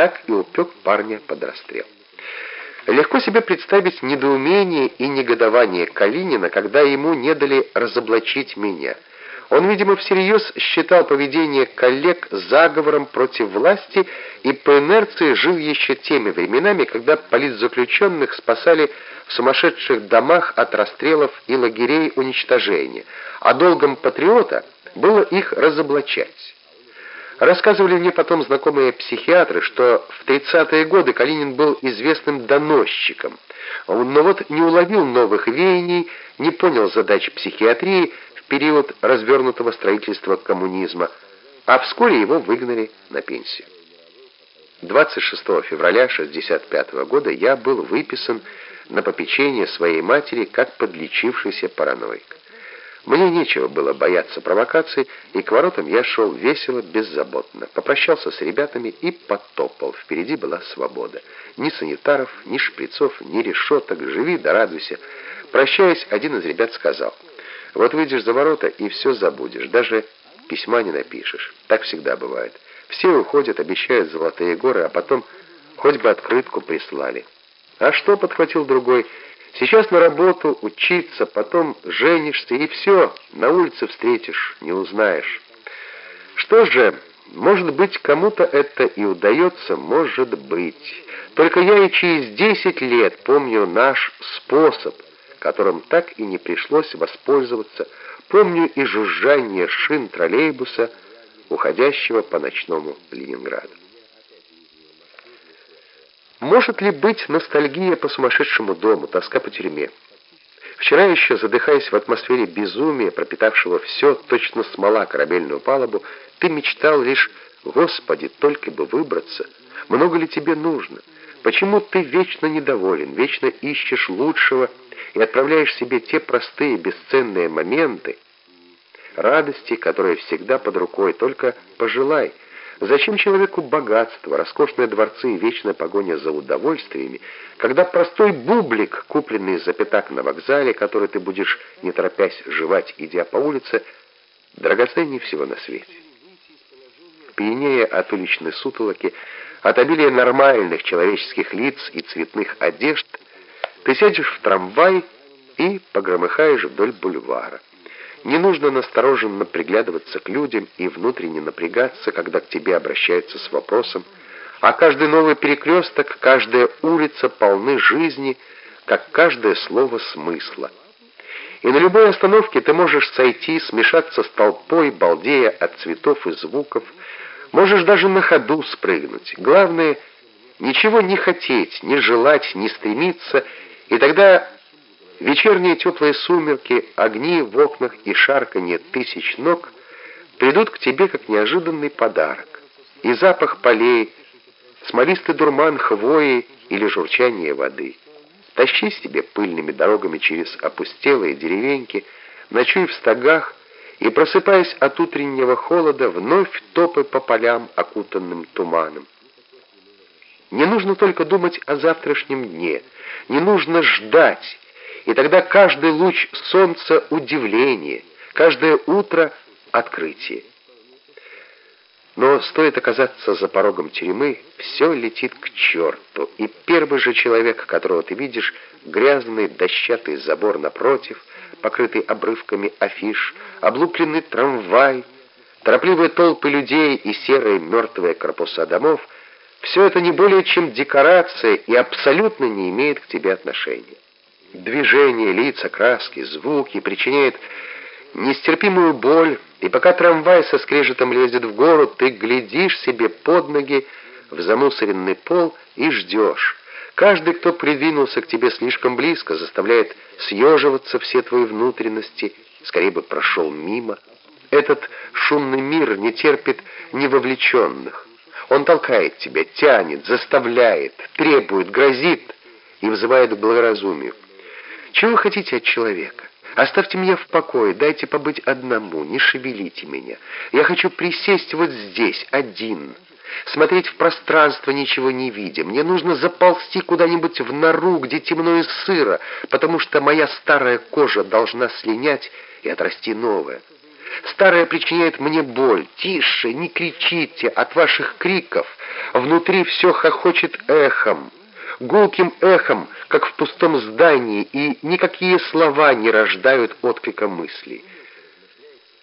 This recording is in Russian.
так и упек парня под расстрел. Легко себе представить недоумение и негодование Калинина, когда ему не дали разоблачить меня. Он, видимо, всерьез считал поведение коллег заговором против власти и по инерции жил еще теми временами, когда политзаключенных спасали в сумасшедших домах от расстрелов и лагерей уничтожения, а долгом патриота было их разоблачать. Рассказывали мне потом знакомые психиатры, что в 30-е годы Калинин был известным доносчиком, но вот не уловил новых веяний, не понял задач психиатрии в период развернутого строительства коммунизма, а вскоре его выгнали на пенсию. 26 февраля 1965 года я был выписан на попечение своей матери как подлечившийся параноик. Мне нечего было бояться провокаций, и к воротам я шел весело, беззаботно. Попрощался с ребятами и потопал. Впереди была свобода. Ни санитаров, ни шприцов, ни решеток. Живи да радуйся. Прощаясь, один из ребят сказал, «Вот выйдешь за ворота и все забудешь. Даже письма не напишешь. Так всегда бывает. Все уходят, обещают золотые горы, а потом хоть бы открытку прислали». «А что?» — подхватил другой — Сейчас на работу, учиться, потом женишься, и все, на улице встретишь, не узнаешь. Что же, может быть, кому-то это и удается, может быть. Только я и через десять лет помню наш способ, которым так и не пришлось воспользоваться, помню и жужжание шин троллейбуса, уходящего по ночному Ленинграду. Может ли быть ностальгия по сумасшедшему дому, тоска по тюрьме? Вчера еще, задыхаясь в атмосфере безумия, пропитавшего все, точно смола корабельную палубу, ты мечтал лишь «Господи, только бы выбраться! Много ли тебе нужно? Почему ты вечно недоволен, вечно ищешь лучшего и отправляешь себе те простые бесценные моменты, радости, которые всегда под рукой, только пожелай – Зачем человеку богатство, роскошные дворцы и вечная погоня за удовольствиями, когда простой бублик, купленный за пятак на вокзале, который ты будешь, не торопясь, жевать, идя по улице, драгоценнее всего на свете? Пьянее от уличной сутолоки, от обилия нормальных человеческих лиц и цветных одежд, ты сядешь в трамвай и погромыхаешь вдоль бульвара. Не нужно настороженно приглядываться к людям и внутренне напрягаться, когда к тебе обращаются с вопросом, а каждый новый перекресток, каждая улица полны жизни, как каждое слово смысла. И на любой остановке ты можешь сойти, смешаться с толпой, балдея от цветов и звуков, можешь даже на ходу спрыгнуть. Главное, ничего не хотеть, не желать, не стремиться, и тогда Вечерние теплые сумерки, огни в окнах и шарканье тысяч ног придут к тебе как неожиданный подарок. И запах полей, смолистый дурман хвои или журчание воды. Тащи себе пыльными дорогами через опустелые деревеньки, ночуй в стогах и, просыпаясь от утреннего холода, вновь топай по полям, окутанным туманом. Не нужно только думать о завтрашнем дне, не нужно ждать, и тогда каждый луч солнца — удивление, каждое утро — открытие. Но стоит оказаться за порогом тюрьмы, все летит к черту, и первый же человек, которого ты видишь, грязный дощатый забор напротив, покрытый обрывками афиш, облупленный трамвай, торопливые толпы людей и серые мертвые корпуса домов — все это не более чем декорация и абсолютно не имеет к тебе отношения. Движения, лица, краски, звуки причиняют нестерпимую боль, и пока трамвай со скрежетом лезет в гору, ты глядишь себе под ноги в замусоренный пол и ждешь. Каждый, кто придвинулся к тебе слишком близко, заставляет съеживаться все твои внутренности, скорее бы прошел мимо. Этот шумный мир не терпит невовлеченных. Он толкает тебя, тянет, заставляет, требует, грозит и вызывает к благоразумию. Чего хотите от человека? Оставьте меня в покое, дайте побыть одному, не шевелите меня. Я хочу присесть вот здесь, один, смотреть в пространство, ничего не видя. Мне нужно заползти куда-нибудь в нору, где темно и сыро, потому что моя старая кожа должна слинять и отрасти новая. Старая причиняет мне боль. Тише, не кричите от ваших криков. Внутри все хохочет эхом, гулким эхом, как в пустом здании, и никакие слова не рождают отклика мыслей.